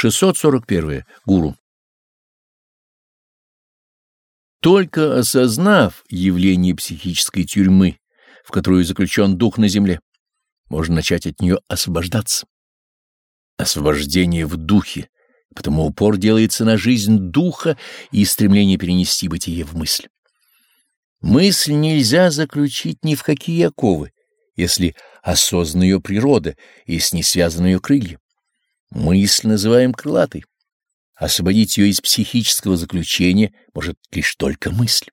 641. Гуру. Только осознав явление психической тюрьмы, в которую заключен дух на земле, можно начать от нее освобождаться. Освобождение в духе, потому упор делается на жизнь духа и стремление перенести бытие в мысль. Мысль нельзя заключить ни в какие оковы, если осознана ее природа и с ней связаны ее крылья. Мысль называем крылатой. Освободить ее из психического заключения может лишь только мысль.